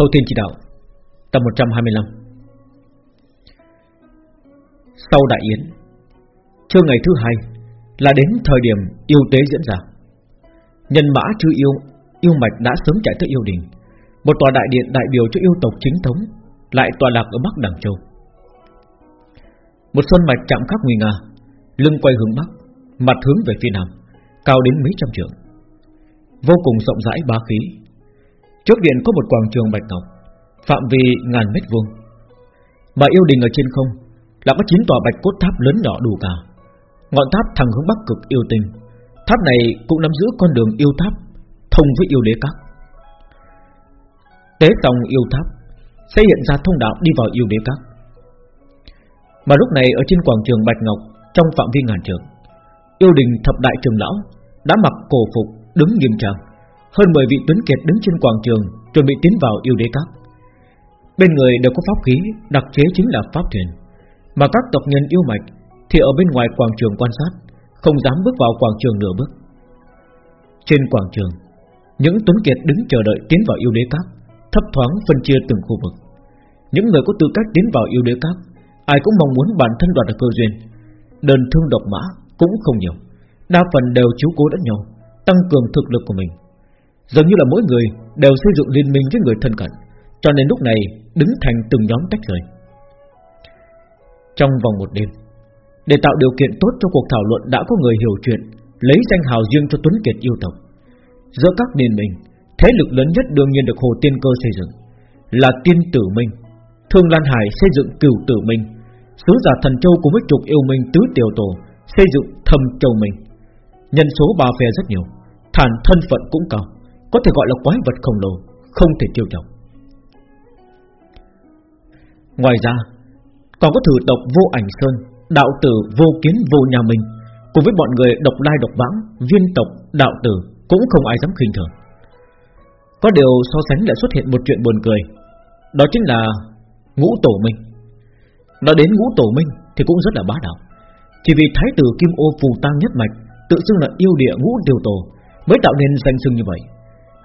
Thâu Thiên Chỉ Đạo, Tập 125 Sau đại yến, Trưa ngày thứ hai Là đến thời điểm yêu tế diễn ra. Nhân mã chư yêu Yêu mạch đã sớm chạy tới yêu đình. Một tòa đại điện đại biểu cho yêu tộc chính thống Lại tòa lạc ở Bắc Đằng Châu. Một sơn mạch chạm khắc nguy nga, Lưng quay hướng Bắc, Mặt hướng về phía Nam, Cao đến mấy trăm trượng. Vô cùng rộng rãi bá khí Trước điện có một quảng trường bạch ngọc Phạm vi ngàn mét vuông. Mà yêu đình ở trên không Là có chín tòa bạch cốt tháp lớn nhỏ đủ cả. Ngọn tháp thẳng hướng bắc cực yêu tình, Tháp này cũng nắm giữ con đường yêu tháp Thông với yêu đế các. Tế tòng yêu tháp Xây hiện ra thông đạo đi vào yêu đế các. Mà lúc này ở trên quảng trường Bạch Ngọc Trong phạm vi ngàn trường Yêu đình thập đại trường lão Đã mặc cổ phục đứng nghiêm trang hơn 10 vị tuấn kiệt đứng trên quảng trường, Chuẩn bị tiến vào yêu đế các. Bên người đều có pháp khí, Đặc chế chính là pháp thuyền Mà các tộc nhân yêu mạch Thì ở bên ngoài quảng trường quan sát, Không dám bước vào quảng trường nửa bước. Trên quảng trường, Những tuấn kiệt đứng chờ đợi tiến vào yêu đế các, Thấp thoáng phân chia từng khu vực. Những người có tư cách tiến vào yêu đế các, Ai cũng mong muốn bản thân đoạt được cơ duyên. Đơn thương độc mã cũng không nhiều, Đa phần đều chú cố lẫn nhau, Tăng cường thực lực của mình. Dường như là mỗi người đều xây dựng liên minh với người thân cận, Cho nên lúc này đứng thành từng nhóm tách rời. Trong vòng một đêm, Để tạo điều kiện tốt cho cuộc thảo luận Đã có người hiểu chuyện, Lấy danh hào riêng cho Tuấn Kiệt yêu tộc. Giữa các liên minh Thế lực lớn nhất đương nhiên được Hồ Tiên Cơ xây dựng, Là Tiên Tử Minh, Thương Lan Hải xây dựng Cửu Tử Minh, Sứ giả Thần Châu cùng với trục yêu minh, Tứ Tiểu Tổ Xây dựng Thâm Châu Minh. Nhân số ba phe rất nhiều, Thản thân phận cũng cao có thể gọi là quái vật khổng lồ, Không thể tiêu chọc Ngoài ra, Còn có thử tộc vô ảnh sơn, Đạo tử vô kiến vô nhà mình. Cùng với bọn người độc lai độc vãng, Viên tộc, đạo tử Cũng không ai dám khinh thường. Có điều so sánh lại xuất hiện một chuyện buồn cười, Đó chính là Ngũ tổ minh. Nói đến ngũ tổ minh thì cũng rất là bá đạo. Chỉ vì thái tử Kim Ô phù tang nhất mạch, Tự xưng là yêu địa ngũ điều tổ, Mới tạo nên danh xưng như vậy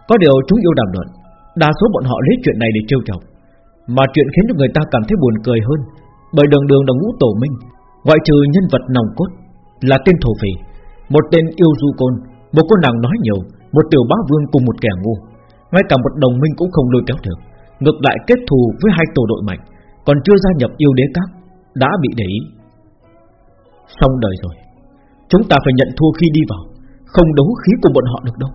có điều chúng yêu đàm luận, Đa số bọn họ lấy chuyện này để trêu chọc. Mà chuyện khiến cho người ta cảm thấy buồn cười hơn, Bởi đường đường là ngũ tổ minh, Ngoại trừ nhân vật nòng cốt Là tên thổ phỉ, Một tên yêu du côn, Một cô nàng nói nhiều, Một tiểu bá vương cùng một kẻ ngu. Ngay cả một đồng minh cũng không lôi kéo được, Ngược lại kết thù với hai tổ đội mạnh, Còn chưa gia nhập yêu đế các Đã bị để ý. Xong đời rồi, Chúng ta phải nhận thua khi đi vào, Không đấu khí cùng bọn họ được đâu.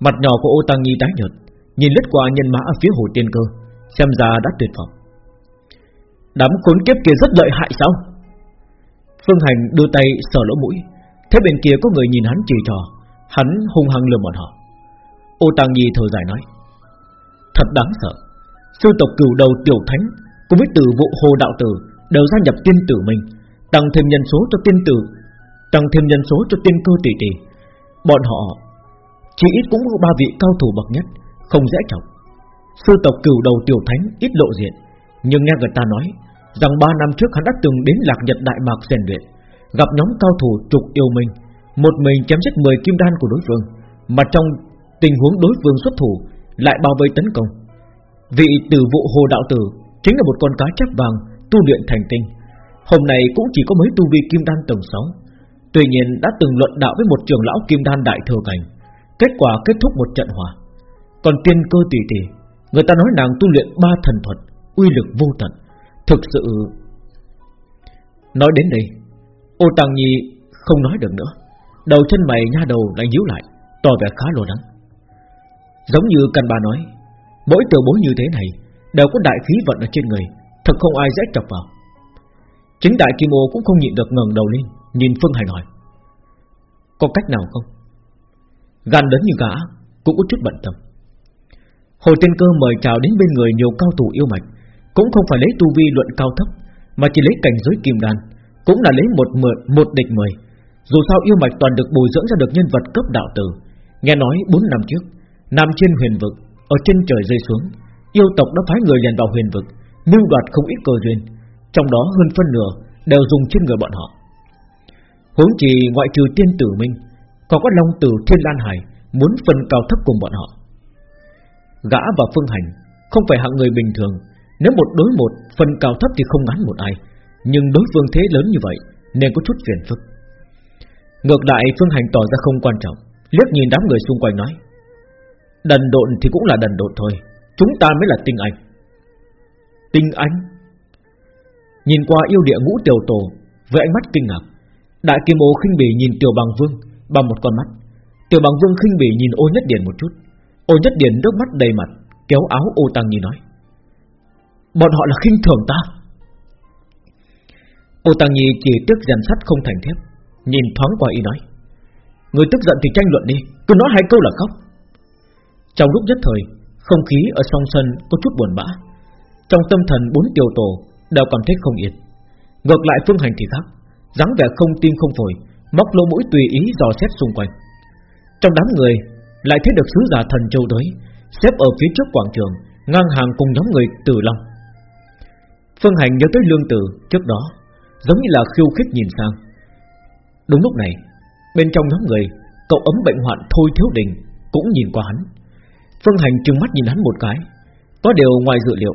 Mặt nhỏ của ô tăng nhi tái nhợt, Nhìn lướt qua nhân mã ở phía hồ tiên cơ, Xem ra đã tuyệt vọng. Đám khốn kiếp kia rất lợi hại sao? Phương Hành đưa tay sờ lỗ mũi Thế bên kia có người nhìn hắn chỉ trò, Hắn hung hăng lừa bọn họ. Ô Tăng Nhi thở dài nói, Thật đáng sợ, Sư tộc cửu đầu tiểu thánh Cùng với tử vụ hồ đạo tử Đều gia nhập tiên tử mình, Tăng thêm nhân số cho tiên tử, Tăng thêm nhân số cho tiên cơ tỷ tỷ. Bọn họ chỉ ít cũng có ba vị cao thủ bậc nhất, Không dễ chọc. Sư tộc cửu đầu tiểu thánh ít lộ diện, Nhưng nghe người ta nói Rằng ba năm trước hắn đã từng đến lạc nhật đại mạc rèn luyện, Gặp nhóm cao thủ trục yêu mình, Một mình chém giết 10 kim đan của đối phương, Mà trong tình huống đối phương xuất thủ Lại bao vây tấn công. Vị tử vụ hồ đạo tử Chính là một con cá chép vàng tu luyện thành tinh. Hôm nay cũng chỉ có mấy tu vi kim đan tầng 6 Tuy nhiên đã từng luận đạo với một trưởng lão kim đan đại thừa cảnh Kết quả kết thúc một trận hòa. Còn tiên cơ tỷ tỷ, Người ta nói nàng tu luyện ba thần thuật, Uy lực vô tận. Thực sự, Nói đến đây, Ô Tăng Nhi không nói được nữa. Đầu chân mày nha đầu lại nhíu lại, Tỏ vẻ khá lo lắng. Giống như cần bà nói, Mỗi tiểu bối như thế này, Đều có đại khí vận ở trên người, Thật không ai dễ chọc vào. Chính đại Kim Ô cũng không nhịn được ngẩng đầu lên, Nhìn Phương hải nói Có cách nào không? Gan lớn như gã, Cũng có chút bận tâm. Hồ Tiên Cơ mời chào đến bên người nhiều cao thủ yêu mạch, Cũng không phải lấy tu vi luận cao thấp, Mà chỉ lấy cảnh giới kim đan, Cũng là lấy một mượn, một địch mười. Dù sao yêu mạch toàn được bồi dưỡng ra được nhân vật cấp đạo tử Nghe nói 4 năm trước Nam trên huyền vực, Ở trên trời rơi xuống, Yêu tộc đã phái người liền vào huyền vực, Mưu đoạt không ít cơ duyên, Trong đó hơn phân nửa đều dùng trên người bọn họ. Huống chỉ ngoại trừ tiên tử minh còn có Long Tử Thiên Lan Hải Muốn phân cao thấp cùng bọn họ. Gã và Phương Hành Không phải hạng người bình thường. Nếu một đối một phân cao thấp thì không ngắn một ai. Nhưng đối phương thế lớn như vậy Nên có chút phiền phức. Ngược lại, Phương Hành tỏ ra không quan trọng. Liếc nhìn đám người xung quanh nói, Đần độn thì cũng là đần độn thôi. Chúng ta mới là tinh anh. Tinh anh? Nhìn qua yêu địa ngũ tiểu tổ Với ánh mắt kinh ngạc, Đại kim ô khinh bỉ nhìn tiểu bằng vương. Bằng một con mắt, Tiểu bằng vương khinh bỉ nhìn ô nhất điển một chút. Ô nhất điển nước mắt đầy mặt, Kéo áo ô tăng nhi nói, Bọn họ là khinh thường ta. Ô tăng nhi chỉ tức dàn sắt không thành thép, Nhìn thoáng qua y nói, Người tức giận thì tranh luận đi, Cứ nói hai câu là khóc. Trong lúc nhất thời, Không khí ở song sân có chút buồn bã. Trong tâm thần bốn tiểu tổ Đều cảm thấy không yên. Ngược lại phương hành thì khác, dáng vẻ không tim không phổi Móc lỗ mũi tùy ý dò xét xung quanh. Trong đám người, Lại thấy được sứ giả thần châu tới, Xếp ở phía trước quảng trường, Ngang hàng cùng nhóm người tử long. Phương hành nhớ tới lương tử trước đó, Giống như là khiêu khích nhìn sang. Đúng lúc này, Bên trong nhóm người, Cậu ấm bệnh hoạn Thôi Thiếu Đình Cũng nhìn qua hắn. Phương Hành trừng mắt nhìn hắn một cái, Có điều ngoài dự liệu,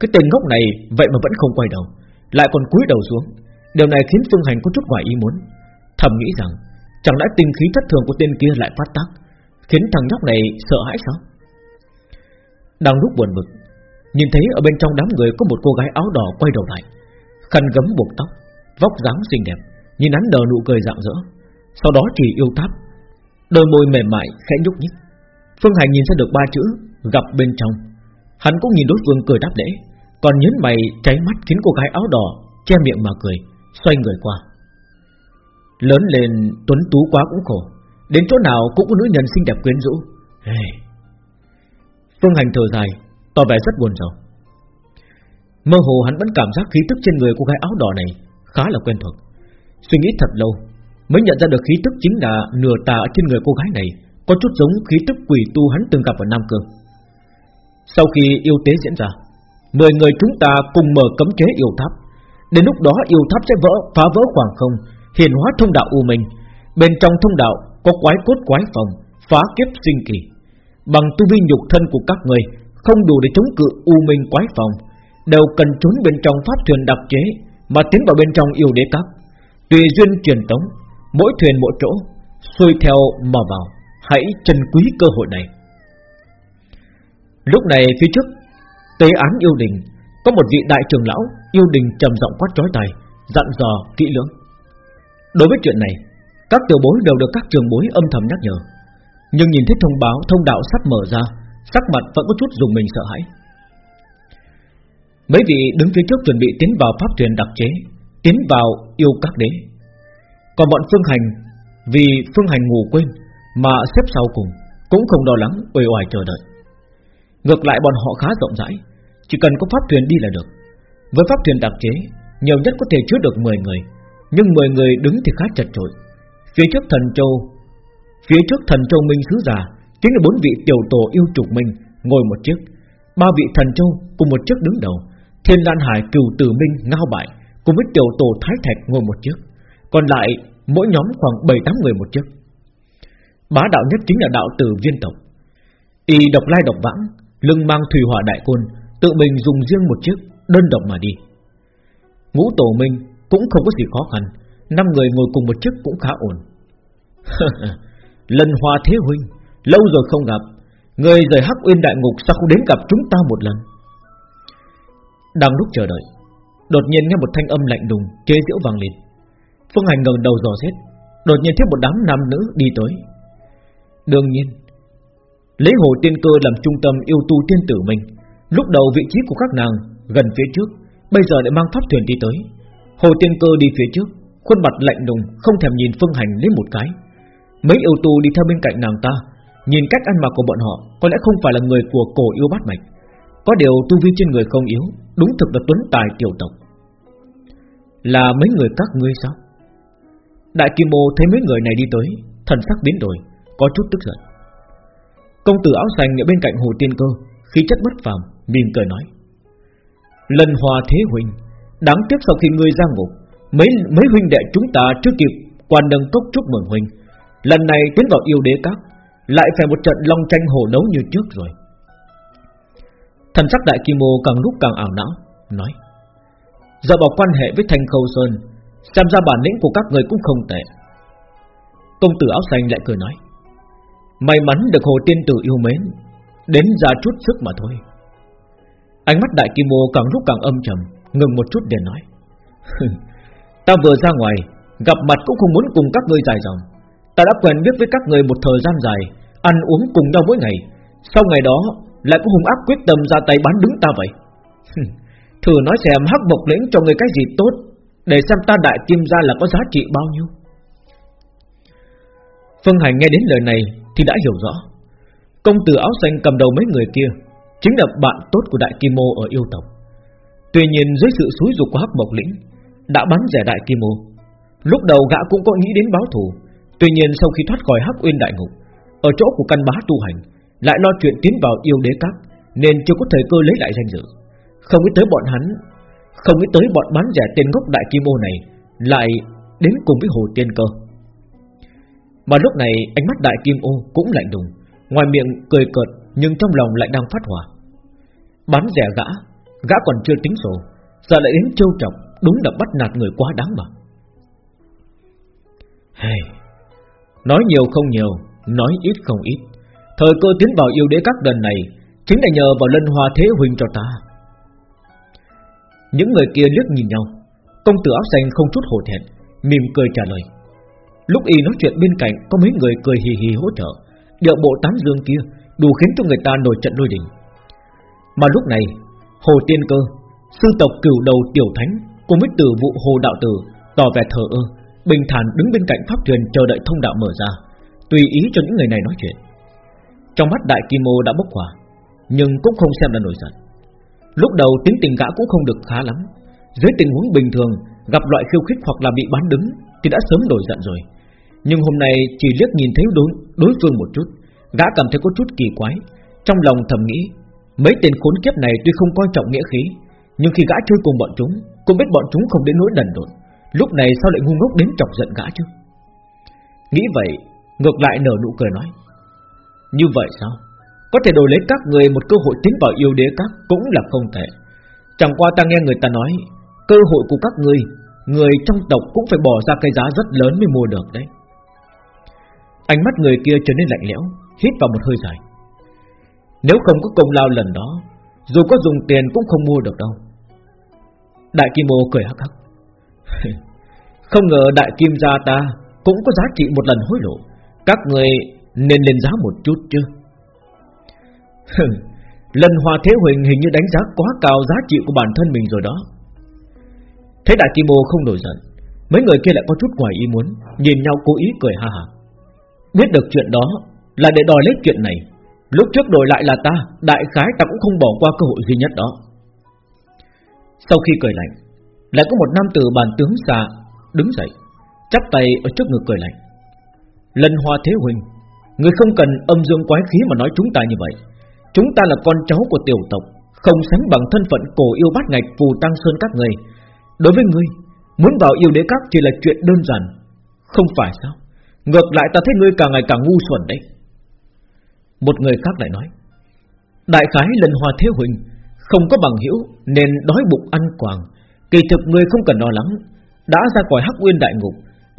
Cái tên ngốc này vậy mà vẫn không quay đầu, Lại còn cúi đầu xuống. Điều này khiến Phương Hành có chút ngoài ý muốn. Thầm nghĩ rằng, Chẳng lẽ tinh khí thất thường của tên kia lại phát tác, Khiến thằng nhóc này sợ hãi sao? Đang lúc buồn bực, Nhìn thấy ở bên trong đám người có một cô gái áo đỏ quay đầu lại, Khăn gấm buộc tóc, Vóc dáng xinh đẹp, Nhìn hắn đờ nụ cười rạng rỡ, Sau đó chỉ yêu tháp Đôi môi mềm mại, khẽ nhúc nhích. Phương Hành nhìn ra được ba chữ, Gặp bên trong. Hắn cũng nhìn đối phương cười đáp lễ, Còn nhấn mày, cháy mắt khiến cô gái áo đỏ Che miệng mà cười, Xoay người qua. Lớn lên, tuấn tú quá cũng khổ. Đến chỗ nào cũng có nữ nhân xinh đẹp quyến rũ. Hey. Phương Hành thở dài, Tỏ vẻ rất buồn rầu. Mơ hồ hắn vẫn cảm giác khí tức trên người cô gái áo đỏ này Khá là quen thuộc. Suy nghĩ thật lâu, Mới nhận ra được khí tức chính là nửa tà trên người cô gái này, Có chút giống khí tức quỷ tu hắn từng gặp ở Nam Cương Sau khi yêu tế diễn ra, Mười người chúng ta cùng mở cấm chế yêu tháp. Đến lúc đó yêu tháp sẽ vỡ, Phá vỡ khoảng không Hiển hóa thông đạo U Minh. Bên trong thông đạo có quái cốt quái phòng, Phá kiếp sinh kỳ. Bằng tu vi nhục thân của các người, Không đủ để chống cự U Minh quái phòng. Đều cần trốn bên trong pháp thuyền đặc chế, Mà tiến vào bên trong yêu đế các. Tùy duyên truyền tống, Mỗi thuyền mỗi chỗ, Xuôi theo mà vào. Hãy trân quý cơ hội này. Lúc này phía trước, Tế án yêu đình, Có một vị đại trưởng lão Yêu đình trầm giọng quát trói tài Dặn dò kỹ lưỡng. Đối với chuyện này, Các tiểu bối đều được các trường bối âm thầm nhắc nhở. Nhưng nhìn thấy thông báo, thông đạo sắp mở ra, Sắc mặt vẫn có chút dùng mình sợ hãi. Mấy vị đứng phía trước chuẩn bị tiến vào pháp thuyền đặc chế, Tiến vào yêu các đế. Còn bọn Phương Hành, Vì Phương Hành ngủ quên Mà xếp sau cùng, Cũng không lo lắng, uể oải chờ đợi. Ngược lại bọn họ khá rộng rãi, Chỉ cần có pháp thuyền đi là được. Với pháp thuyền đặc chế, Nhiều nhất có thể chứa được 10 người nhưng 10 người đứng thì khá chật chội. Phía trước thần châu, Phía trước thần châu Minh Sứ giả, Chính là bốn vị tiểu tổ yêu trục Minh Ngồi một chiếc. Ba vị thần châu cùng một chiếc đứng đầu, Thiên Lan Hải, cửu tử Minh, ngao bại, Cùng với tiểu tổ Thái Thạch ngồi một chiếc. Còn lại, mỗi nhóm khoảng 7-8 người một chiếc. Bá đạo nhất chính là đạo tử viên tộc. Y độc lai độc vãng, Lưng mang thủy hỏa đại côn, Tự mình dùng riêng một chiếc, Đơn độc mà đi. Ngũ tổ minh cũng không có gì khó khăn. Năm người ngồi cùng một chiếc cũng khá ổn. Lần hòa thế huynh, Lâu rồi không gặp. Người rời Hắc Uyên Đại Ngục Sao không đến gặp chúng ta một lần? Đang lúc chờ đợi. Đột nhiên nghe một thanh âm lạnh đùng Chế giễu vang lên. Phương Hành ngẩng đầu dò xét. Đột nhiên thấy một đám nam nữ đi tới. Đương nhiên Lấy hồ tiên cơ làm trung tâm yêu tu tiên tử mình. Lúc đầu vị trí của các nàng Gần phía trước, Bây giờ lại mang pháp thuyền đi tới. Hồ tiên cơ đi phía trước, Khuôn mặt lạnh lùng, Không thèm nhìn phương hành lấy một cái. Mấy yêu tu đi theo bên cạnh nàng ta, Nhìn cách ăn mặc của bọn họ Có lẽ không phải là người của cổ yêu bát mạch. Có điều tu vi trên người không yếu, Đúng thực là tuấn tài tiểu tộc. Là mấy người các ngươi sao? Đại Kim Mô thấy mấy người này đi tới, Thần sắc biến đổi, Có chút tức giận. Công tử áo xanh ở bên cạnh hồ tiên cơ Khi chất bất phàm, mỉm cười nói. Lần hòa thế huynh Đáng tiếc sau khi ngươi ra ngục, Mấy mấy huynh đệ chúng ta chưa kịp Quan nâng cốc chúc mừng huynh. Lần này tiến vào yêu đế các, Lại phải một trận long tranh hồ đấu như trước rồi. Thần sắc đại kim mô càng lúc càng ảo não, Nói, Giờ bảo quan hệ với Thanh Khâu Sơn, Xem ra bản lĩnh của các người cũng không tệ. Công tử áo xanh lại cười nói, May mắn được hồ tiên tử yêu mến, Đến ra chút sức mà thôi. Ánh mắt đại kim mô càng lúc càng âm trầm Ngừng một chút để nói. Ta vừa ra ngoài, Gặp mặt cũng không muốn cùng các ngươi dài dòng. Ta đã quen biết với các người một thời gian dài, Ăn uống cùng nhau mỗi ngày. Sau ngày đó, lại có hung ác quyết tâm ra tay bán đứng ta vậy. Thử nói xem hắc bộc lĩnh cho người cái gì tốt, Để xem ta đại kim gia là có giá trị bao nhiêu. Phương Hành nghe đến lời này Thì đã hiểu rõ. Công tử áo xanh cầm đầu mấy người kia Chính là bạn tốt của đại kim mô ở yêu tộc. Tuy nhiên dưới sự xúi dục của hắc mộc lĩnh, Đã bắn rẻ đại kim ô. Lúc đầu gã cũng có nghĩ đến báo thù. Tuy nhiên sau khi thoát khỏi hắc uyên đại ngục, Ở chỗ của căn bá tu hành, Lại lo chuyện tiến vào yêu đế các, Nên chưa có thời cơ lấy lại danh dự. Không nghĩ tới bọn hắn, Không nghĩ tới bọn bán rẻ tên gốc đại kim ô này Lại đến cùng với hồ tiên cơ. Mà lúc này ánh mắt đại kim ô cũng lạnh đùng Ngoài miệng cười cợt Nhưng trong lòng lại đang phát hỏa. Bán rẻ gã Gã còn chưa tính sổ Giờ lại đến trêu trọng, Đúng là bắt nạt người quá đáng mà. Hey, Nói nhiều không nhiều Nói ít không ít. Thời cơ tiến vào yêu đế các lần này Chính là nhờ vào lân hoa thế huynh cho ta. Những người kia liếc nhìn nhau Công tử áo xanh không chút hổ thẹn Mỉm cười trả lời. Lúc y nói chuyện bên cạnh Có mấy người cười hì hì hỗ trợ Điệu bộ tán dương kia Đủ khiến cho người ta nổi trận lôi đình Mà lúc này Hồ Tiên Cơ Sư tộc cửu đầu tiểu thánh Cùng với tử vụ Hồ Đạo Tử Tỏ vẻ thờ ơ Bình thản đứng bên cạnh pháp thuyền chờ đợi thông đạo mở ra Tùy ý cho những người này nói chuyện. Trong mắt đại kim mô đã bốc hỏa Nhưng cũng không xem là nổi giận. Lúc đầu tính tình gã cũng không được khá lắm Dưới tình huống bình thường Gặp loại khiêu khích hoặc là bị bán đứng Thì đã sớm nổi giận rồi. Nhưng hôm nay chỉ liếc nhìn thấy đối, đối phương một chút Gã cảm thấy có chút kỳ quái Trong lòng thầm nghĩ Mấy tên khốn kiếp này tuy không coi trọng nghĩa khí, Nhưng khi gã chơi cùng bọn chúng, Cũng biết bọn chúng không đến nỗi đần độn Lúc này sao lại ngu ngốc đến chọc giận gã chứ? Nghĩ vậy, Ngược lại nở nụ cười nói, Như vậy sao? Có thể đổi lấy các người một cơ hội tiến vào yêu đế các Cũng là không thể. Chẳng qua ta nghe người ta nói, Cơ hội của các người Người trong tộc cũng phải bỏ ra cái giá rất lớn mới mua được đấy. Ánh mắt người kia trở nên lạnh lẽo, Hít vào một hơi dài. Nếu không có công lao lần đó, Dù có dùng tiền cũng không mua được đâu. Đại Kim Ô cười hắc hắc. Không ngờ đại kim gia ta Cũng có giá trị một lần hối lộ. Các người nên lên giá một chút chứ. Lần hòa thế huỳnh hình như đánh giá quá cao giá trị của bản thân mình rồi đó. Thấy đại kim ô không nổi giận, Mấy người kia lại có chút ngoài ý muốn, Nhìn nhau cố ý cười ha ha Biết được chuyện đó Là để đòi lấy chuyện này Lúc trước đổi lại là ta, Đại khái ta cũng không bỏ qua cơ hội duy nhất đó. Sau khi cười lạnh, lại có một nam tử bàn tướng xa Đứng dậy, Chắp tay ở trước ngực cười lạnh. Lần hoa thế huynh Người không cần âm dương quái khí mà nói chúng ta như vậy. Chúng ta là con cháu của tiểu tộc, Không sánh bằng thân phận cổ yêu bát ngạch phù tăng sơn các người. Đối với ngươi, Muốn vào yêu đế các chỉ là chuyện đơn giản. Không phải sao? Ngược lại ta thấy ngươi càng ngày càng ngu xuẩn đấy. Một người khác lại nói, Đại khái lần hòa thế huynh Không có bằng hữu Nên đói bụng ăn quàng. Kỳ thực người không cần lo lắng, Đã ra khỏi hắc nguyên đại ngục,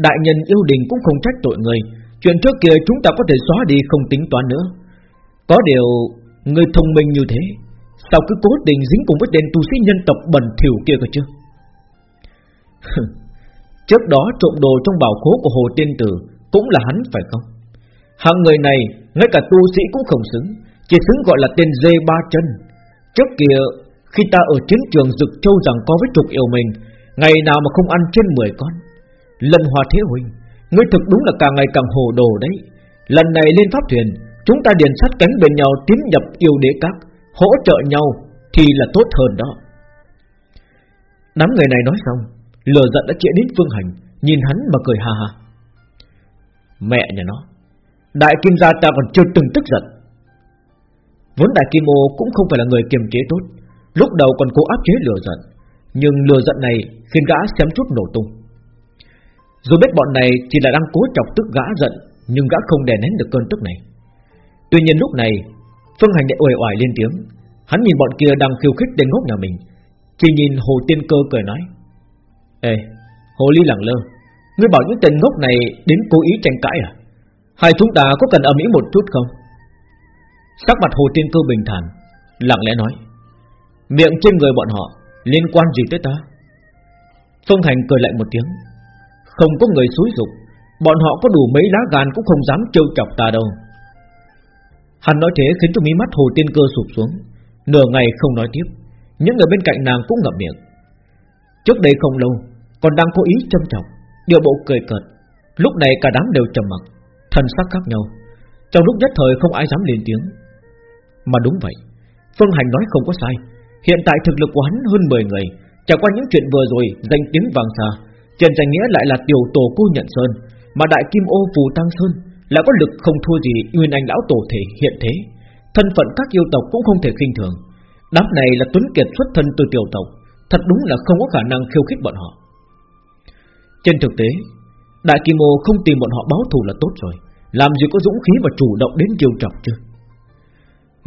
Đại nhân yêu đình cũng không trách tội người. Chuyện trước kia chúng ta có thể xóa đi không tính toán nữa. Có điều, Người thông minh như thế, Sao cứ cố tình dính cùng với tên tu sĩ nhân tộc bẩn thỉu kia cơ chứ? Trước đó trộm đồ trong bảo khố của Hồ Tiên Tử Cũng là hắn phải không? Hạng người này, Ngay cả tu sĩ cũng không xứng. Chỉ xứng gọi là tên dê ba chân. Trước kia, khi ta ở chiến trường Dực Châu rằng có với trục yêu mình, Ngày nào mà không ăn trên 10 con. Lần hòa thế huynh Ngươi thực đúng là càng ngày càng hồ đồ đấy. Lần này lên pháp thuyền, Chúng ta điền sát cánh bên nhau tiến nhập yêu đế các, Hỗ trợ nhau Thì là tốt hơn đó. Đám người này nói xong Lừa giận đã chạy đến Phương Hành, Nhìn hắn mà cười ha ha. Mẹ nhà nó Đại kim gia ta còn chưa từng tức giận. Vốn đại kim ô cũng không phải là người kiềm chế tốt, Lúc đầu còn cố áp chế lừa giận, Nhưng lừa giận này khiến gã xém chút nổ tung. Dù biết bọn này chỉ là đang cố chọc tức gã giận, Nhưng gã không đè nén được cơn tức này. Tuy nhiên lúc này, Phương Hành lại uể oải lên tiếng, Hắn nhìn bọn kia đang khiêu khích tên ngốc nhà mình, Chỉ nhìn Hồ Tiên Cơ cười nói, Ê, Hồ Ly lẳng lơ, Ngươi bảo những tên ngốc này đến cố ý tranh cãi à? Hai chúng ta có cần âm ý một chút không? Sắc mặt Hồ Tiên Cơ bình thản, Lặng lẽ nói, Miệng trên người bọn họ Liên quan gì tới ta? Phương Hành cười lại một tiếng, Không có người xúi dục, Bọn họ có đủ mấy lá gan cũng không dám trêu chọc ta đâu. Hắn nói thế khiến cho mí mắt Hồ Tiên Cơ sụp xuống, Nửa ngày không nói tiếp, Những người bên cạnh nàng cũng ngậm miệng. Trước đây không lâu, Còn đang cố ý châm trọng Điều bộ cười cợt, Lúc này cả đám đều trầm mặc. Thần sắc khác nhau. Trong lúc nhất thời không ai dám lên tiếng. Mà đúng vậy, Phương Hành nói không có sai. Hiện tại thực lực của hắn hơn 10 người. Trải qua những chuyện vừa rồi, Danh tiếng vàng xa, Trên danh nghĩa lại là tiểu tổ cô nhận sơn, Mà đại kim ô phù tăng sơn Là có lực không thua gì Nguyên Anh lão tổ thể hiện thế. Thân phận các yêu tộc cũng không thể khinh thường. Đám này là tuấn kiệt xuất thân từ tiểu tộc, Thật đúng là không có khả năng khiêu khích bọn họ. Trên thực tế, Đại Kim Ô không tìm bọn họ báo thù là tốt rồi. Làm gì có dũng khí mà chủ động đến chiêu trọng chứ?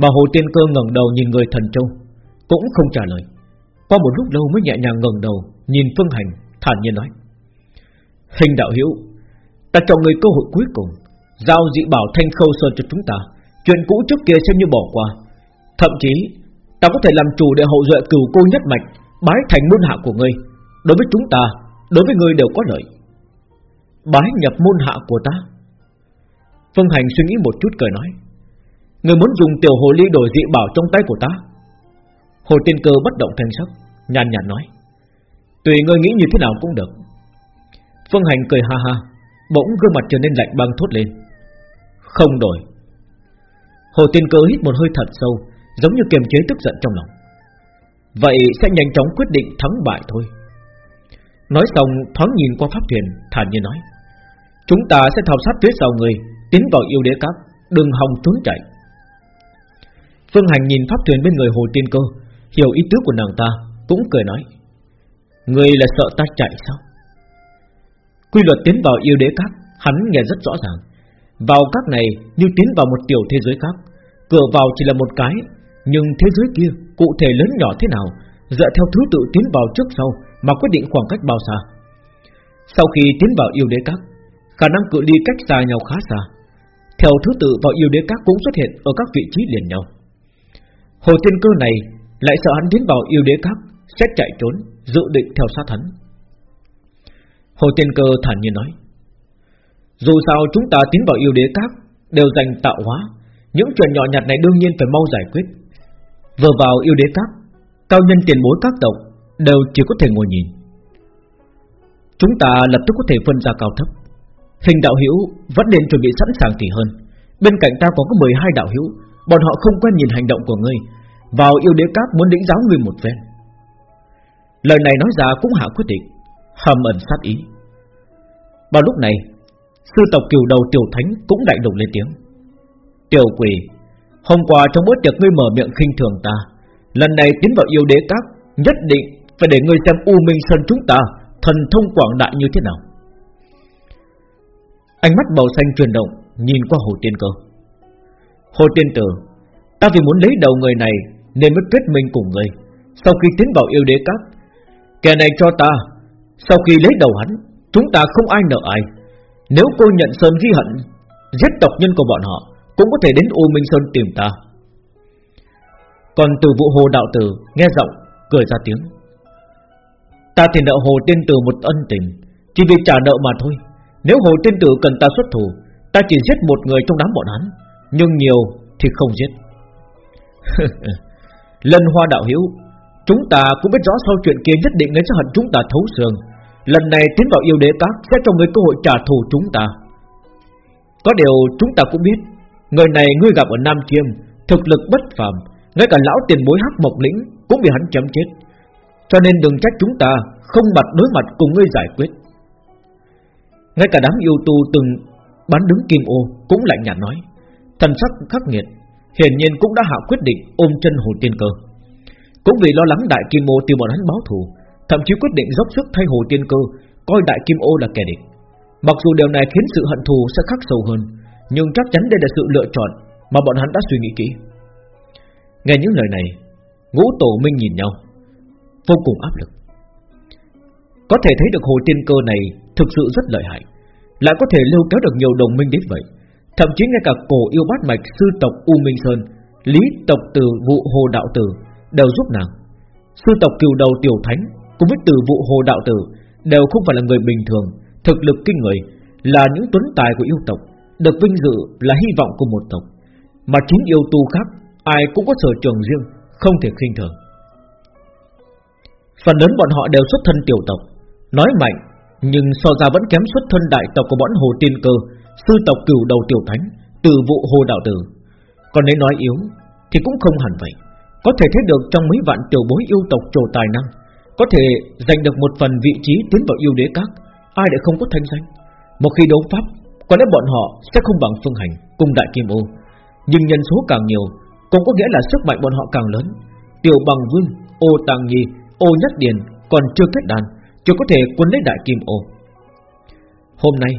Mà Hồ Tiên Cơ ngẩng đầu nhìn người thần châu, Cũng không trả lời. Qua một lúc lâu mới nhẹ nhàng ngẩng đầu, Nhìn Phương Hành, thản nhiên nói, Hình đạo hiểu Ta cho người cơ hội cuối cùng, Giao dị bảo thanh khâu sơn cho chúng ta, Chuyện cũ trước kia xem như bỏ qua. Thậm chí, Ta có thể làm chủ để hậu duệ cửu cô nhất mạch, Bái thành môn hạ của ngươi. Đối với chúng ta, Đối với ngươi đều có lợi. Bái nhập môn hạ của ta Phương Hành suy nghĩ một chút cười nói, Người muốn dùng tiểu hồ ly đổi dị bảo trong tay của ta? Hồ tiên cơ bất động thanh sắc, Nhàn nhạt nói, Tùy ngươi nghĩ như thế nào cũng được. Phương Hành cười ha ha, Bỗng gương mặt trở nên lạnh băng thốt lên, Không đổi. Hồ tiên cơ hít một hơi thật sâu, Giống như kiềm chế tức giận trong lòng, Vậy sẽ nhanh chóng quyết định thắng bại thôi. Nói xong, thoáng nhìn qua pháp thuyền Thản nhiên nói, Chúng ta sẽ thao sát phía sau người Tiến vào yêu đế các Đừng hòng trốn chạy. Phương Hành nhìn pháp thuyền bên người Hồ Tiên Cơ, Hiểu ý tứ của nàng ta, Cũng cười nói, Người là sợ ta chạy sao? Quy luật tiến vào yêu đế các, Hắn nghe rất rõ ràng. Vào các này, như tiến vào một tiểu thế giới khác, Cửa vào chỉ là một cái, Nhưng thế giới kia, cụ thể lớn nhỏ thế nào, Dựa theo thứ tự tiến vào trước sau Mà quyết định khoảng cách bao xa. Sau khi tiến vào yêu đế các, Khả năng cự ly cách xa nhau khá xa theo thứ tự, vào yêu đế các cũng xuất hiện Ở các vị trí liền nhau. Hồ tiên cơ này lại sợ hắn tiến vào yêu đế các, Sẽ chạy trốn, Dự định theo sát hắn. Hồ tiên cơ thản nhiên nói, Dù sao chúng ta tiến vào yêu đế các Đều dành tạo hóa, Những chuyện nhỏ nhặt này đương nhiên phải mau giải quyết. Vừa vào yêu đế các, Cao nhân tiền bối các tộc Đều chỉ có thể ngồi nhìn. Chúng ta lập tức có thể phân ra cao thấp. Hình đạo hữu vẫn nên chuẩn bị sẵn sàng thì hơn. Bên cạnh ta còn có 12 đạo hữu, Bọn họ không quen nhìn hành động của ngươi. Vào yêu đế cát muốn đỉnh giáo ngươi một phen. Lời này nói ra cũng hạ quyết định, Hầm ẩn sát ý. Vào lúc này, Sư tộc kiều đầu tiểu thánh cũng đại đồng lên tiếng. Tiểu quỷ, Hôm qua trong bữa tiệc ngươi mở miệng khinh thường ta. Lần này tiến vào yêu đế cát, Nhất định phải để ngươi xem U Minh Sơn chúng ta Thần thông quảng đại như thế nào. Ánh mắt màu xanh chuyển động, Nhìn qua hồ tiên cơ. Hồ tiên tử, Ta vì muốn lấy đầu người này Nên mới kết minh cùng người. Sau khi tiến vào yêu đế các, Kẻ này cho ta, Sau khi lấy đầu hắn, Chúng ta không ai nợ ai. Nếu cô nhận Sơn ghi hận, Giết tộc nhân của bọn họ, Cũng có thể đến U Minh Sơn tìm ta. Còn từ vụ hồ đạo tử, Nghe giọng, cười ra tiếng. Ta thì nợ hồ tiên tử một ân tình, Chỉ vì trả nợ mà thôi. Nếu hồ tiên tử cần ta xuất thủ, Ta chỉ giết một người trong đám bọn hắn, Nhưng nhiều thì không giết. Lần hoa đạo hiếu Chúng ta cũng biết rõ sau chuyện kia nhất định ngươi sẽ hận chúng ta thấu xương. Lần này tiến vào yêu đế các Sẽ cho người cơ hội trả thù chúng ta. Có điều chúng ta cũng biết, Người này ngươi gặp ở Nam Chiêm, Thực lực bất phàm, Ngay cả lão tiền bối hắc mộc lĩnh Cũng bị hắn chém chết. Cho nên đừng trách chúng ta Không mặt đối mặt cùng ngươi giải quyết. Ngay cả đám yêu tu từng Bán đứng kim ô cũng lạnh nhạt nói. Thần sắc khắc nghiệt, Hiển nhiên cũng đã hạ quyết định ôm chân hồ tiên cơ. Cũng vì lo lắng đại kim ô tiêu bọn hắn báo thù, Thậm chí quyết định dốc sức thay hồ tiên cơ, Coi đại kim ô là kẻ địch. Mặc dù điều này khiến sự hận thù sẽ khắc sâu hơn, Nhưng chắc chắn đây là sự lựa chọn Mà bọn hắn đã suy nghĩ kỹ. Nghe những lời này, Ngũ tổ minh nhìn nhau, Vô cùng áp lực. Có thể thấy được hồ tiên cơ này Thực sự rất lợi hại, Lại có thể lưu kéo được nhiều đồng minh đến vậy. Thậm chí ngay cả cổ yêu bát mạch Sư tộc U Minh Sơn, Lý tộc từ vụ hồ đạo tử Đều giúp nàng. Sư tộc cừu đầu tiểu thánh Cùng với từ vụ hồ đạo tử Đều không phải là người bình thường, Thực lực kinh người, Là những tuấn tài của yêu tộc, Được vinh dự là hy vọng của một tộc. Mà chính yêu tu khác, Ai cũng có sở trường riêng, Không thể khinh thường. Phần lớn bọn họ đều xuất thân tiểu tộc, Nói mạnh nhưng so ra vẫn kém xuất thân đại tộc của bọn hồ tiên cơ Sư tộc cửu đầu tiểu thánh Từ vụ hồ đạo tử. Còn nếu nói yếu Thì cũng không hẳn vậy. Có thể thấy được trong mấy vạn tiểu bối yêu tộc trồ tài năng Có thể giành được một phần vị trí tiến vào yêu đế các Ai lại không có thanh danh. Một khi đấu pháp Có lẽ bọn họ sẽ không bằng phương hành Cùng đại kim ô. Nhưng nhân số càng nhiều Cũng có nghĩa là sức mạnh bọn họ càng lớn. Tiểu bằng vương, ô tàng nhi, ô nhất điền Còn chưa kết đàn chưa có thể quân lấy đại kim ô. Hôm nay,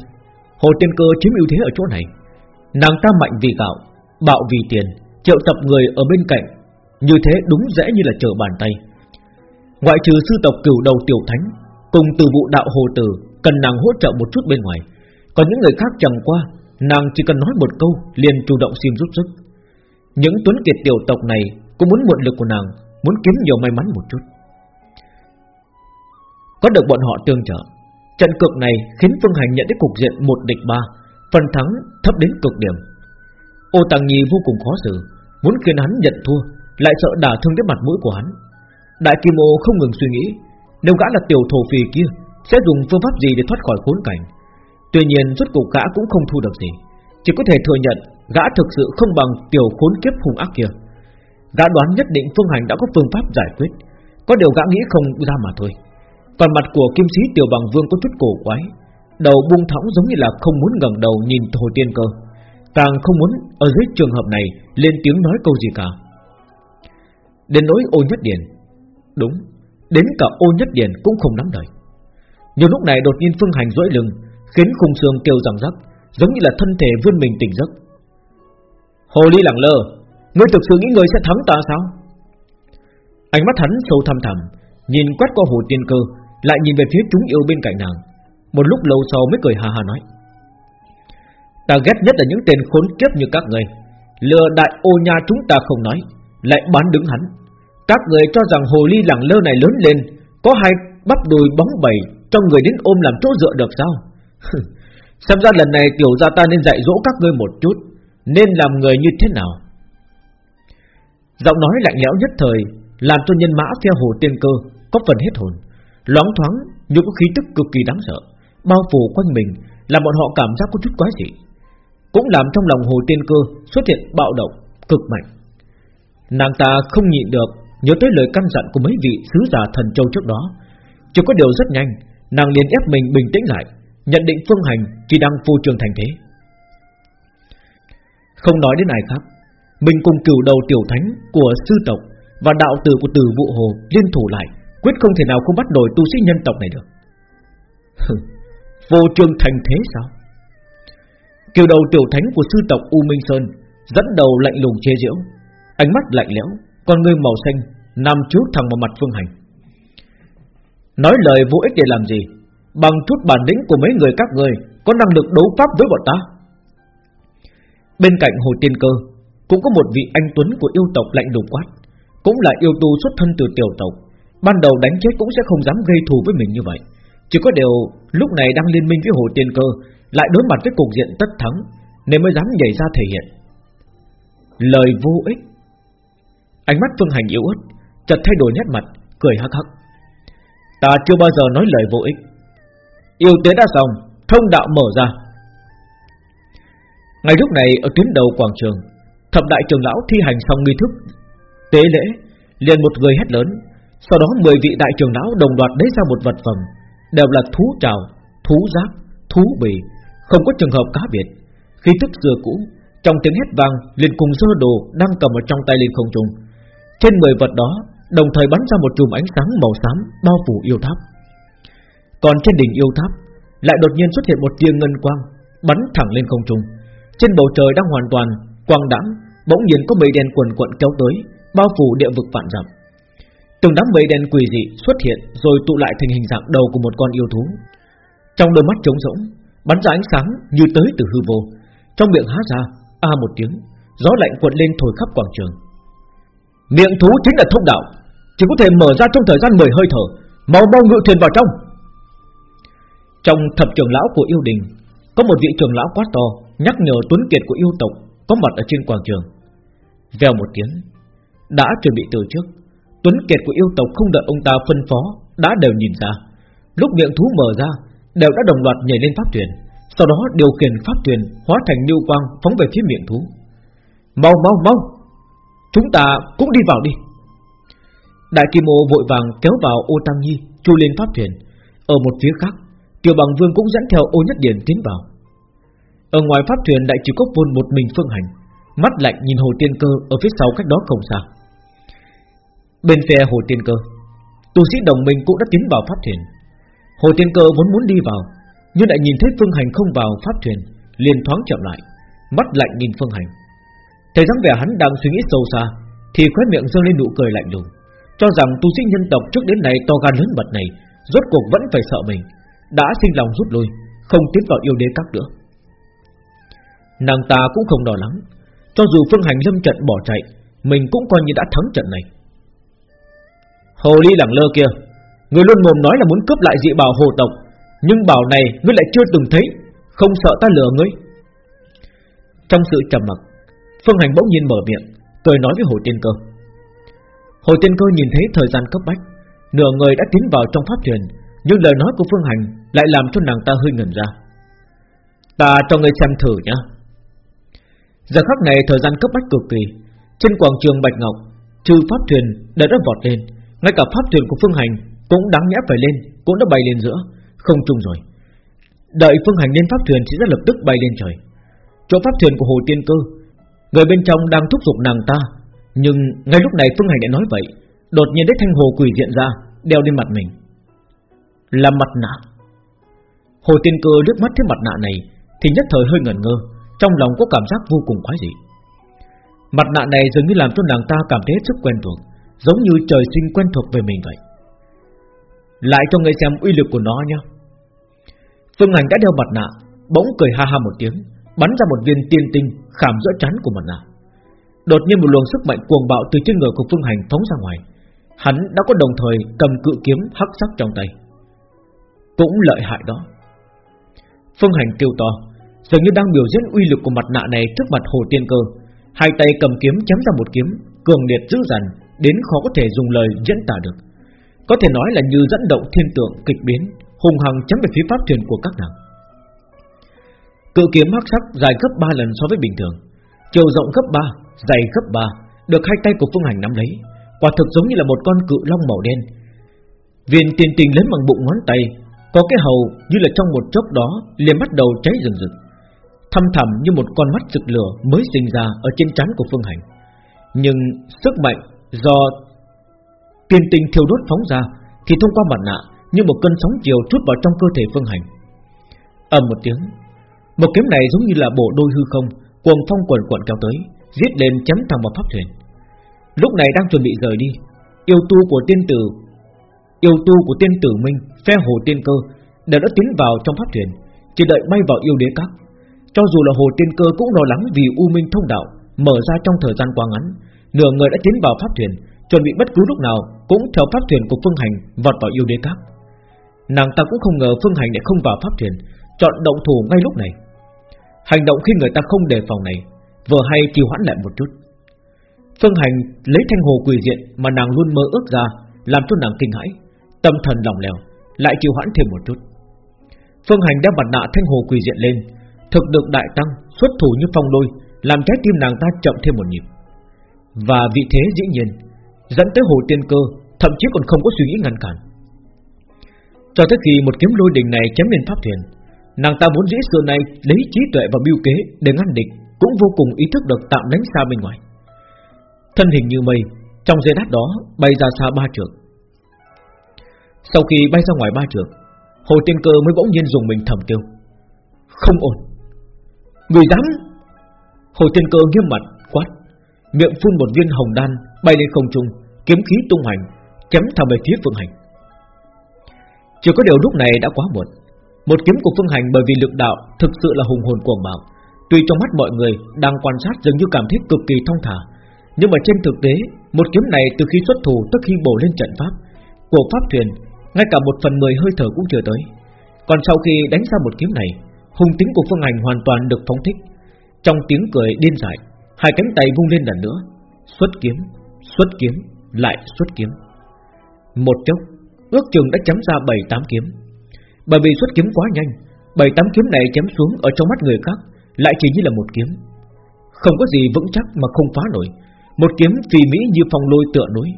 Hồ Tiên Cơ chiếm ưu thế ở chỗ này. Nàng ta mạnh vì gạo, Bạo vì tiền, Triệu tập người ở bên cạnh. Như thế đúng dễ như là trở bàn tay. Ngoại trừ sư tộc cửu đầu tiểu thánh, Cùng từ vụ đạo hồ tử, Cần nàng hỗ trợ một chút bên ngoài. Còn những người khác chẳng qua, Nàng chỉ cần nói một câu, liền chủ động xin giúp sức. Những tuấn kiệt tiểu tộc này Cũng muốn mượn lực của nàng, Muốn kiếm nhiều may mắn một chút. Có được bọn họ tương trợ Trận cược này khiến Phương Hành nhận được cục diện một địch ba, phần thắng thấp đến cực điểm. Ô Tăng Nhi vô cùng khó xử, muốn khiến hắn nhận thua, lại sợ đả thương đến mặt mũi của hắn. Đại Kim Ô không ngừng suy nghĩ, nếu gã là tiểu thổ phì kia, sẽ dùng phương pháp gì để thoát khỏi khốn cảnh. Tuy nhiên rốt cuộc gã cũng không thu được gì, chỉ có thể thừa nhận gã thực sự không bằng tiểu khốn kiếp hung ác kia. Gã đoán nhất định Phương Hành đã có phương pháp giải quyết, có điều gã nghĩ không ra mà thôi. Còn mặt của kim sĩ tiểu bằng vương có chút cổ quái. Đầu buông thõng giống như là không muốn ngẩng đầu nhìn hồ tiên cơ. Càng không muốn ở dưới trường hợp này Lên tiếng nói câu gì cả. Đến nỗi ô nhất điển Đúng, Đến cả ô nhất điển cũng không nắm đời Nhưng lúc này đột nhiên phương hành rỗi lưng, Khiến khung xương kêu rằng rắc, Giống như là thân thể vươn mình tỉnh giấc. Hồ ly lẳng lơ, Ngươi thực sự nghĩ người sẽ thắng ta sao? Ánh mắt hắn sâu thăm thẳm, Nhìn quét qua hồ tiên cơ lại nhìn về phía chúng yêu bên cạnh nàng. Một lúc lâu sau mới cười hà hà nói, Ta ghét nhất là những tên khốn kiếp như các người. Lừa đại ô nha chúng ta không nói, Lại bán đứng hắn. Các người cho rằng hồ ly lẳng lơ này lớn lên, Có hai bắp đùi bóng bẩy Cho người đến ôm làm chỗ dựa được sao? Xem ra lần này tiểu gia ta nên dạy dỗ các ngươi một chút, Nên làm người như thế nào? Giọng nói lạnh lẽo nhất thời, Làm cho nhân mã theo hồ tiên cơ, Có phần hết hồn loáng thoáng như có khí tức cực kỳ đáng sợ, bao phủ quanh mình, làm bọn họ cảm giác có chút quái dị, cũng làm trong lòng hồ tiên cơ xuất hiện bạo động cực mạnh. Nàng ta không nhịn được nhớ tới lời căn dặn của mấy vị sứ giả thần châu trước đó, chỉ có điều rất nhanh, nàng liền ép mình bình tĩnh lại, nhận định phương hành chỉ đang phô trương thành thế. Không nói đến ai khác, mình cùng cửu đầu tiểu thánh của sư tộc và đạo tử của tử vụ hồ liên thủ lại Quyết không thể nào không bắt nổi tu sĩ nhân tộc này được. Vô trương thành thế sao? Kiều đầu tiểu thánh của sư tộc U Minh Sơn Dẫn đầu lạnh lùng chế diễu Ánh mắt lạnh lẽo, Con ngươi màu xanh Nằm trước thẳng vào mặt phương hành. Nói lời vô ích để làm gì? Bằng chút bản lĩnh của mấy người các người Có năng lực đấu pháp với bọn ta? Bên cạnh Hồ Tiên Cơ, Cũng có một vị anh tuấn của yêu tộc lạnh lùng quát, Cũng là yêu tu xuất thân từ tiểu tộc. Ban đầu đánh chết cũng sẽ không dám gây thù với mình như vậy. Chỉ có điều lúc này đang liên minh với Hồ Tiên Cơ, Lại đối mặt với cục diện tất thắng, Nên mới dám nhảy ra thể hiện. Lời vô ích. Ánh mắt Phương Hành yếu ớt, Chợt thay đổi nét mặt, Cười hắc hắc. Ta chưa bao giờ nói lời vô ích. Yêu tế đã xong, Thông đạo mở ra. Ngay lúc này, ở tuyến đầu quảng trường, Thập đại trường lão thi hành xong nghi thức Tế lễ, liền một người hét lớn sau đó 10 vị đại trưởng lão đồng loạt lấy ra một vật phẩm Đều là thú trào, thú giáp, thú bì Không có trường hợp cá biệt. Khi tức xưa cũ Trong tiếng hét vang liền cùng dơ đồ Đang cầm ở trong tay lên không trung. Trên 10 vật đó Đồng thời bắn ra một chùm ánh sáng màu xám Bao phủ yêu tháp. Còn trên đỉnh yêu tháp Lại đột nhiên xuất hiện một tia ngân quang Bắn thẳng lên không trung. Trên bầu trời đang hoàn toàn quang đãng Bỗng nhiên có mây đen quần quận kéo tới Bao phủ địa vực vạn dặm. Từng đám mây đen quỷ dị xuất hiện Rồi tụ lại thành hình dạng đầu của một con yêu thú. Trong đôi mắt trống rỗng, Bắn ra ánh sáng như tới từ hư vô. Trong miệng há ra, A một tiếng, Gió lạnh cuộn lên thổi khắp quảng trường. Miệng thú chính là thông đạo, Chỉ có thể mở ra trong thời gian 10 hơi thở Mau mau ngự thuyền vào trong. Trong thập trường lão của yêu đình, Có một vị trường lão quá to, Nhắc nhở tuấn kiệt của yêu tộc Có mặt ở trên quảng trường. Vèo một tiếng, Đã chuẩn bị từ trước. Tuấn kiệt của yêu tộc không đợi ông ta phân phó, Đã đều nhìn ra. Lúc miệng thú mở ra, Đều đã đồng loạt nhảy lên pháp thuyền. Sau đó điều khiển pháp thuyền Hóa thành lưu quang phóng về phía miệng thú. Mau mau mau, Chúng ta cũng đi vào đi. Đại Kim Ô vội vàng kéo vào ô Tăng Nhi, Chu lên pháp thuyền. Ở một phía khác, kiều Bằng Vương cũng dẫn theo ô Nhất Điển tiến vào. Ở ngoài pháp thuyền đại chỉ có vôn một mình phương hành, Mắt lạnh nhìn Hồ Tiên Cơ Ở phía sau cách đó không xa. Bên phe Hồ Tiên Cơ. Tu sĩ đồng minh cũng đã tiến vào pháp thuyền. Hồ Tiên Cơ vốn muốn đi vào, Nhưng lại nhìn thấy Phương Hành không vào pháp thuyền, liền thoáng chậm lại, Mắt lạnh nhìn Phương Hành. Thấy dáng vẻ hắn đang suy nghĩ sâu xa, Thì khóe miệng dâng lên nụ cười lạnh lùng, Cho rằng tu sĩ nhân tộc trước đến nay to gan lớn mật này, Rốt cuộc vẫn phải sợ mình, Đã sinh lòng rút lui, Không tiến vào yêu đế các nữa. Nàng ta cũng không lo lắng, Cho dù phương hành lâm trận bỏ chạy, Mình cũng coi như đã thắng trận này. Hồ ly lẳng lơ kia. Người luôn mồm nói là muốn cướp lại dị bảo hồ tộc, Nhưng bảo này ngươi lại chưa từng thấy, Không sợ ta lừa ngươi. Trong sự trầm mặc, Phương Hành bỗng nhiên mở miệng, Cười nói với Hồ Tiên Cơ. Hồ Tiên Cơ nhìn thấy thời gian cấp bách, Nửa người đã tiến vào trong pháp thuyền, Nhưng lời nói của Phương Hành Lại làm cho nàng ta hơi ngẩn ra. Ta cho ngươi xem thử nhá. Giờ khắc này thời gian cấp bách cực kỳ, Trên quảng trường Bạch Ngọc, Trừ pháp thuyền đã đã vọt lên. Ngay cả pháp thuyền của Phương Hành Cũng đáng nhẽ phải lên, Cũng đã bay lên giữa. Không chung rồi. Đợi Phương Hành lên pháp thuyền thì sẽ lập tức bay lên trời. Chỗ pháp thuyền của Hồ Tiên Cơ, Người bên trong đang thúc giục nàng ta. Nhưng ngay lúc này Phương Hành đã nói vậy, Đột nhiên thấy thanh hồ quỷ diện ra, Đeo lên mặt mình. Là mặt nạ. Hồ tiên cơ liếc mắt thấy mặt nạ này Thì nhất thời hơi ngẩn ngơ, Trong lòng có cảm giác vô cùng quái dị. Mặt nạ này dường như làm cho nàng ta cảm thấy hết sức quen thuộc. Giống như trời sinh quen thuộc về mình vậy Lại cho người xem uy lực của nó nhé Phương Hành đã đeo mặt nạ Bỗng cười ha ha một tiếng bắn ra một viên tiên tinh khảm giữa chắn của mặt nạ. Đột nhiên một luồng sức mạnh cuồng bạo từ trên người của Phương Hành phóng ra ngoài. Hắn đã có đồng thời cầm cự kiếm hắc sắc trong tay. Cũng lợi hại đó. Phương Hành kêu to, dường như đang biểu diễn uy lực của mặt nạ này trước mặt Hồ Tiên Cơ. Hai tay cầm kiếm chém ra một kiếm, cường liệt dữ dằn, đến khó có thể dùng lời diễn tả được. Có thể nói là như dẫn động thiên tượng kịch biến, hùng hằng chấm về phía pháp thuyền của các nàng. Cự kiếm hắc sắc dài gấp 3 lần so với bình thường Chiều rộng gấp 3 Dày gấp 3 Được hai tay của Phương Hành nắm lấy Quả thực giống như là một con cự long màu đen Viên tiền tình lớn bằng bụng ngón tay Có cái hầu như là trong một chốc đó liền bắt đầu cháy rừng rực Thâm thẳm như một con mắt rực lửa Mới sinh ra ở trên trán của Phương Hành Nhưng sức mạnh Do tiền tình thiêu đốt phóng ra, Thì thông qua mặt nạ Như một cơn sóng chiều trút vào trong cơ thể Phương Hành. Ầm một tiếng, một kiếm này giống như là bộ đôi hư không, Cuồng phong quần quận kéo tới, Giết lên chém thẳng vào pháp thuyền. Lúc này đang chuẩn bị rời đi, Yêu tu của tiên tử, Yêu tu của tiên tử Minh, Phe hồ tiên cơ, Đều đã tiến vào trong pháp thuyền, Chỉ đợi bay vào yêu đế các. Cho dù là hồ tiên cơ cũng lo lắng vì U Minh thông đạo Mở ra trong thời gian quá ngắn Nửa người đã tiến vào pháp thuyền Chuẩn bị bất cứ lúc nào Cũng theo pháp thuyền của Phương Hành vọt vào yêu đế cát. Nàng ta cũng không ngờ Phương Hành lại không vào pháp thuyền Chọn động thủ ngay lúc này. Hành động khi người ta không đề phòng này Vừa hay trì hoãn lại một chút. Phương Hành lấy thanh hồ quỳ diện Mà nàng luôn mơ ước ra Làm cho nàng kinh hãi Tâm thần lỏng lẻo, Lại trì hoãn thêm một chút. Phương Hành đeo mặt nạ thanh hồ quỳ diện lên Thực được đại tăng xuất thủ như phong lôi Làm trái tim nàng ta chậm thêm một nhịp. Và vị thế dĩ nhiên, Dẫn tới hồ tiên cơ, Thậm chí còn không có suy nghĩ ngăn cản. Cho tới khi một kiếm lôi đình này chém lên pháp thuyền Nàng ta muốn dĩ xưa này lấy trí tuệ và biêu kế để ngăn địch Cũng vô cùng ý thức được tạm đánh xa bên ngoài. Thân hình như mây, Trong giây đát đó bay ra xa ba trường Sau khi bay ra ngoài ba trường Hồ Tiên Cơ mới bỗng nhiên dùng mình thầm kêu, Không ổn. Người dám? Hồ Tiên Cơ nghiêm mặt Miệng phun một viên hồng đan Bay lên không trung, Kiếm khí tung hoành, Chém thẳng về phía Phương Hành. Chỉ có điều lúc này đã quá muộn. Một kiếm của Phương Hành bởi vì lực đạo Thực sự là hùng hồn cuồng bạo. Tuy trong mắt mọi người đang quan sát dường như cảm thấy cực kỳ thông thả, Nhưng mà trên thực tế, Một kiếm này từ khi xuất thủ tức khi bổ lên trận pháp, Của pháp thuyền, Ngay cả một phần mười hơi thở cũng chưa tới. Còn sau khi đánh ra một kiếm này Hùng tính của Phương Hành hoàn toàn được phóng thích. Trong tiếng cười điên dại Hai cánh tay vung lên lần nữa. Xuất kiếm, xuất kiếm, lại xuất kiếm. Một chốc Ước chừng đã chém ra bảy tám kiếm. Bởi vì xuất kiếm quá nhanh bảy tám kiếm này chém xuống ở trong mắt người khác Lại chỉ như là một kiếm. Không có gì vững chắc mà không phá nổi. Một kiếm phi mỹ như phong lôi tựa núi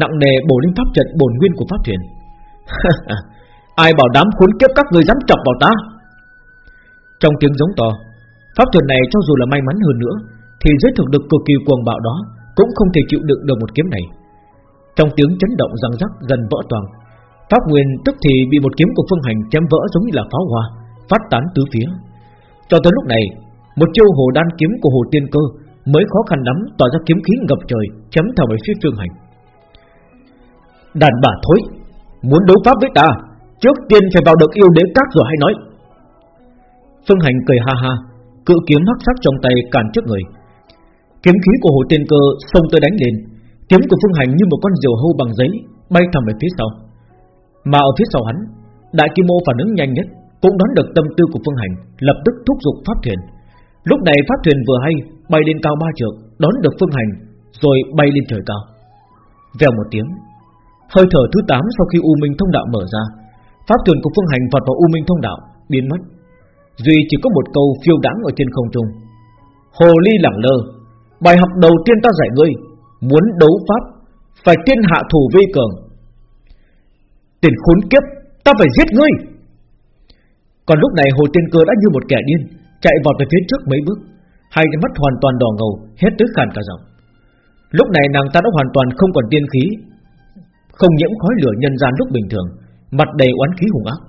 Nặng nề bổ lên pháp trận bổn nguyên của pháp thuyền Ai bảo đám khốn kiếp các người dám chọc vào ta? Trong tiếng giống to Pháp thuyền này cho dù là may mắn hơn nữa thì dưới thực lực cực kỳ cuồng bạo đó Cũng không thể chịu đựng được một kiếm này. Trong tiếng chấn động răng rắc dần vỡ toàn Pháp nguyên tức thì bị một kiếm của phương hành chém vỡ giống như là pháo hoa, Phát tán tứ phía. Cho tới lúc này, Một chiêu hồ đan kiếm của hồ tiên cơ Mới khó khăn lắm tỏa ra kiếm khí ngập trời, Chém thẳng về phía phương hành. Đàn bà thối, Muốn đấu pháp với ta, Trước tiên phải vào được yêu đế các rồi hay nói. Phương hành cười ha ha, Cự kiếm hắc sắc trong tay cản trước người Kiếm khí của hồ tiên cơ xông tới đánh lên. Kiếm của Phương Hành như một con diều hâu bằng giấy, Bay thẳng về phía sau. Mà ở phía sau hắn, Đại Kim Ô phản ứng nhanh nhất Cũng đoán được tâm tư của Phương Hành, Lập tức thúc giục pháp thuyền. Lúc này pháp thuyền vừa hay Bay lên cao ba trượng, Đón được Phương Hành, Rồi bay lên trời cao. Vèo một tiếng, Hơi thở thứ 8 sau khi U Minh thông đạo mở ra, Pháp thuyền của Phương Hành vọt vào U Minh thông đạo, Biến mất. Duy chỉ có một câu phiêu đãng ở trên không trung. Hồ ly lẳng lơ Bài học đầu tiên ta dạy ngươi, Muốn đấu pháp, Phải tiên hạ thủ vi cường. Tiền khốn kiếp, Ta phải giết ngươi. Còn lúc này Hồ Tiên Cơ đã như một kẻ điên, Chạy vọt về phía trước mấy bước. Hai mắt hoàn toàn đỏ ngầu, Hết tới khàn cả giọng. Lúc này nàng ta đã hoàn toàn không còn tiên khí, Không nhiễm khói lửa nhân gian lúc bình thường, Mặt đầy oán khí hùng ác.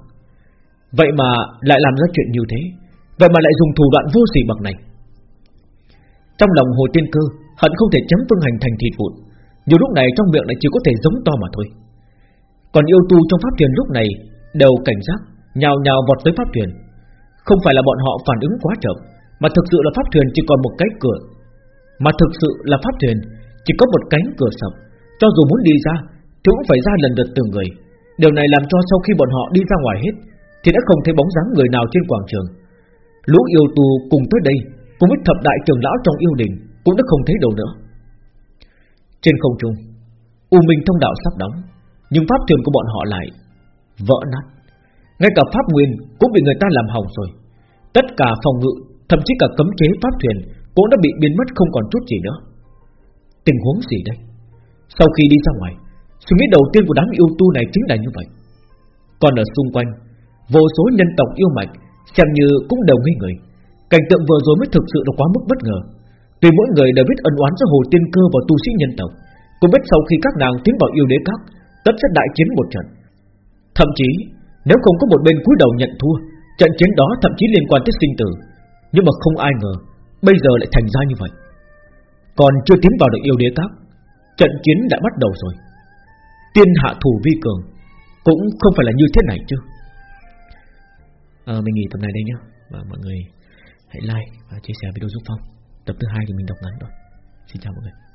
Vậy mà lại làm ra chuyện như thế, Vậy mà lại dùng thủ đoạn vô sỉ bậc này. Trong lòng hồ tiên cơ Hận không thể chấm phương hành thành thịt vụn nhiều lúc này trong miệng lại chỉ có thể giống to mà thôi. Còn yêu tu trong pháp thuyền lúc này Đều cảnh giác Nhào nhào vọt tới pháp thuyền Không phải là bọn họ phản ứng quá chậm Mà thực sự là pháp thuyền chỉ còn một cái cửa. Mà thực sự là pháp thuyền Chỉ có một cánh cửa sập Cho dù muốn đi ra Thì cũng phải ra lần lượt từng người. Điều này làm cho sau khi bọn họ đi ra ngoài hết thì đã không thấy bóng dáng người nào trên quảng trường. Lũ yêu tu cùng tới đây, cùng với thập đại trưởng lão trong yêu đình cũng đã không thấy đâu nữa. Trên không trung, U Minh thông đạo sắp đóng, nhưng pháp thuyền của bọn họ lại vỡ nát. Ngay cả pháp nguyên cũng bị người ta làm hỏng rồi. Tất cả phòng ngự, thậm chí cả cấm chế pháp thuyền cũng đã bị biến mất không còn chút gì nữa. Tình huống gì đây? Sau khi đi ra ngoài, suy nghĩ đầu tiên của đám yêu tu này chính là như vậy. Còn ở xung quanh, Vô số nhân tộc yêu mạch Xem như cũng đều nghi người Cảnh tượng vừa rồi mới thực sự là quá mức bất ngờ. Tuy mỗi người đều biết ân oán giữa hồ tiên cơ và tu sĩ nhân tộc Cũng biết sau khi các nàng tiến vào yêu đế các Tất sẽ đại chiến một trận. Thậm chí Nếu không có một bên cúi đầu nhận thua Trận chiến đó thậm chí liên quan tới sinh tử. Nhưng mà không ai ngờ Bây giờ lại thành ra như vậy. Còn chưa tiến vào được yêu đế các Trận chiến đã bắt đầu rồi. Tiên hạ thủ vi cường Cũng không phải là như thế này chứ. À, Mình nghỉ tập này đây nhé Và mọi người hãy like và chia sẻ video giúp Phong. Tập thứ hai thì mình đọc ngắn rồi Xin chào mọi người.